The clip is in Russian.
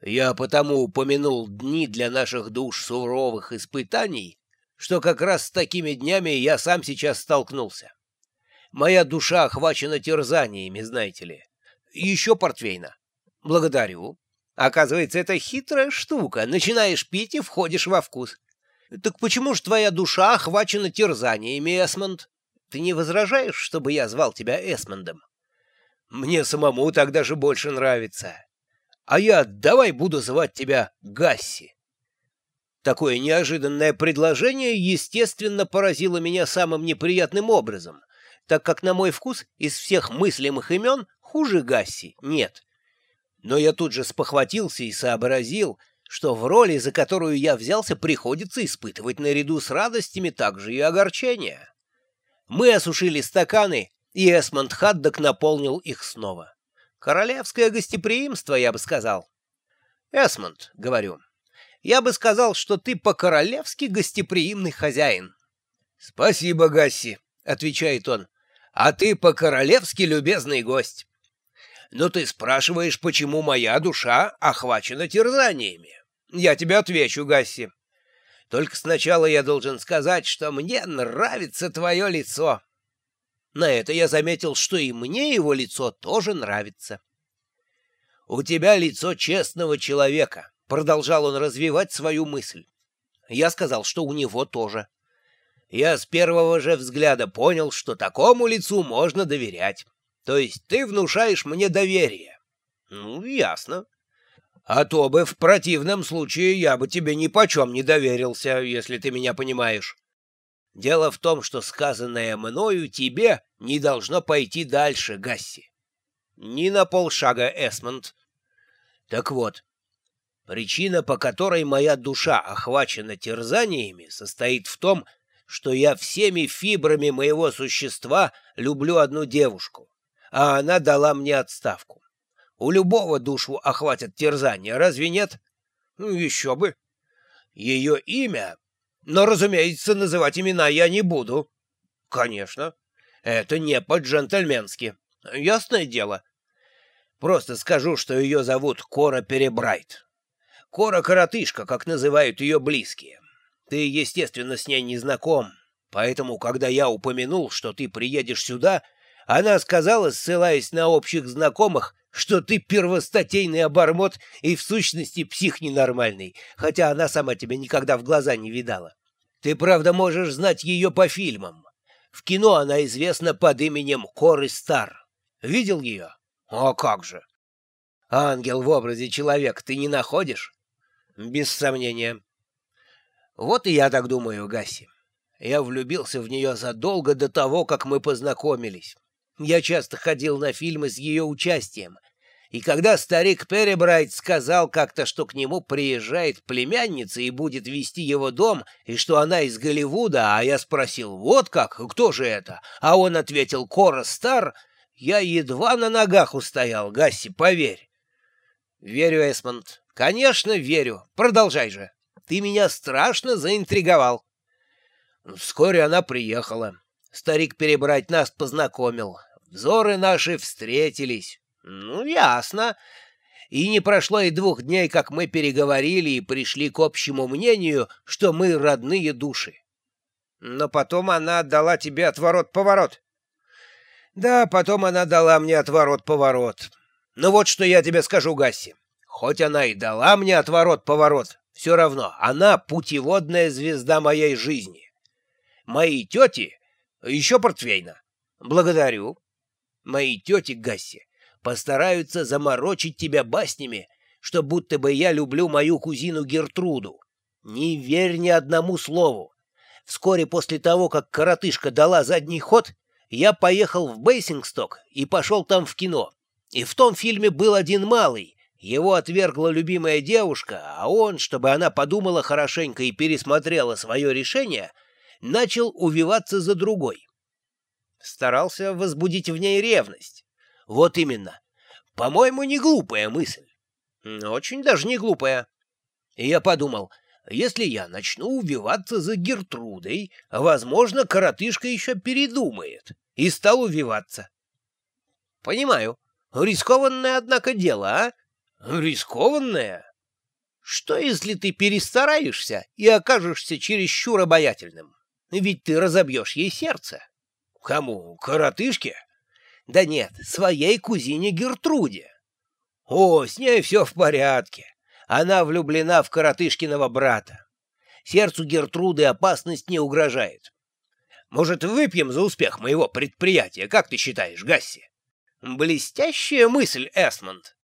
Я потому упомянул дни для наших душ суровых испытаний, что как раз с такими днями я сам сейчас столкнулся. Моя душа охвачена терзаниями, знаете ли. Еще портвейна. Благодарю. Оказывается, это хитрая штука. Начинаешь пить и входишь во вкус. Так почему ж твоя душа охвачена терзаниями, Эсмонд? Ты не возражаешь, чтобы я звал тебя Эсмондом? Мне самому так даже больше нравится. А я давай буду звать тебя Гасси. Такое неожиданное предложение, естественно, поразило меня самым неприятным образом, так как, на мой вкус, из всех мыслимых имен хуже Гасси нет. Но я тут же спохватился и сообразил, что в роли, за которую я взялся, приходится испытывать наряду с радостями также и огорчения. Мы осушили стаканы, и Эсмонд Хаддок наполнил их снова. Королевское гостеприимство, я бы сказал. Эсмонд, говорю, я бы сказал, что ты по-королевски гостеприимный хозяин. Спасибо, Гасси, отвечает он, а ты по-королевски любезный гость. Но ты спрашиваешь, почему моя душа охвачена терзаниями. Я тебе отвечу, Гасси. Только сначала я должен сказать, что мне нравится твое лицо. На это я заметил, что и мне его лицо тоже нравится. «У тебя лицо честного человека», — продолжал он развивать свою мысль. Я сказал, что у него тоже. Я с первого же взгляда понял, что такому лицу можно доверять. То есть ты внушаешь мне доверие. Ну, ясно. А то бы в противном случае я бы тебе ни почем не доверился, если ты меня понимаешь. Дело в том, что сказанное мною тебе не должно пойти дальше, Гасси. Ни на полшага, Эсмонд. Так вот, причина, по которой моя душа охвачена терзаниями, состоит в том, что я всеми фибрами моего существа люблю одну девушку а она дала мне отставку. У любого душу охватят терзания, разве нет? Ну, еще бы. Ее имя... Но, разумеется, называть имена я не буду. Конечно. Это не по-джентльменски. Ясное дело. Просто скажу, что ее зовут Кора Перебрайт. Кора-коротышка, как называют ее близкие. Ты, естественно, с ней не знаком, поэтому, когда я упомянул, что ты приедешь сюда, она сказала, ссылаясь на общих знакомых, что ты первостатейный обормот и в сущности псих ненормальный, хотя она сама тебя никогда в глаза не видала. Ты, правда, можешь знать ее по фильмам. В кино она известна под именем Коры Стар. Видел ее? О, как же! Ангел в образе человека ты не находишь? Без сомнения. Вот и я так думаю, Гаси. Я влюбился в нее задолго до того, как мы познакомились. Я часто ходил на фильмы с ее участием, и когда старик Перебрайт сказал как-то, что к нему приезжает племянница и будет вести его дом, и что она из Голливуда, а я спросил, вот как, кто же это? А он ответил, Кора Стар, я едва на ногах устоял, Гасси, поверь. Верю, Эсмонд, конечно, верю. Продолжай же. Ты меня страшно заинтриговал. Вскоре она приехала. Старик перебрать нас познакомил. Взоры наши встретились. Ну, ясно. И не прошло и двух дней, как мы переговорили и пришли к общему мнению, что мы родные души. Но потом она отдала тебе отворот-поворот. Да, потом она дала мне отворот-поворот. Ну вот что я тебе скажу, Гасси. Хоть она и дала мне отворот-поворот, все равно она путеводная звезда моей жизни. Мои тети... Еще портвейна. Благодарю. Мои тети Гасси постараются заморочить тебя баснями, что будто бы я люблю мою кузину Гертруду. Не верь ни одному слову. Вскоре после того, как коротышка дала задний ход, я поехал в Бейсингсток и пошел там в кино. И в том фильме был один малый. Его отвергла любимая девушка, а он, чтобы она подумала хорошенько и пересмотрела свое решение, начал увиваться за другой. Старался возбудить в ней ревность. Вот именно. По-моему, не глупая мысль. Очень даже не глупая. И я подумал, если я начну увиваться за Гертрудой, возможно, коротышка еще передумает. И стал увиваться. Понимаю. Рискованное, однако, дело, а? Рискованное? Что, если ты перестараешься и окажешься чересчур обаятельным? Ведь ты разобьешь ей сердце. Кому? Коротышке? Да нет, своей кузине Гертруде. О, с ней все в порядке. Она влюблена в коротышкиного брата. Сердцу Гертруды опасность не угрожает. Может, выпьем за успех моего предприятия, как ты считаешь, Гасси? Блестящая мысль, Эсмонд.